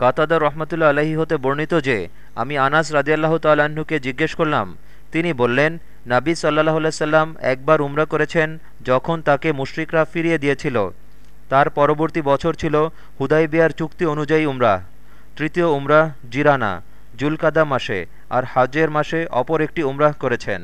কাতাদা রহমতুল্লা আলহী হতে বর্ণিত যে, আমি আনাস রাজিয়াল্লাহ তাল্লাহ্নকে জিজ্ঞেস করলাম, তিনি বললেন, নাবী সাল্লাহ সাল্লাম একবার উমরা করেছেন যখন তাকে মুশরিকরা ফিরিয়ে দিয়েছিল। তার পরবর্তী বছর ছিল হুদাইবিয়ার চুক্তি অনুযায়ী উমরাহ তৃতীয় উমরাহ জিরানা, জুলকাদা মাসে আর হাজের মাসে অপর একটি উমরাহ করেছেন।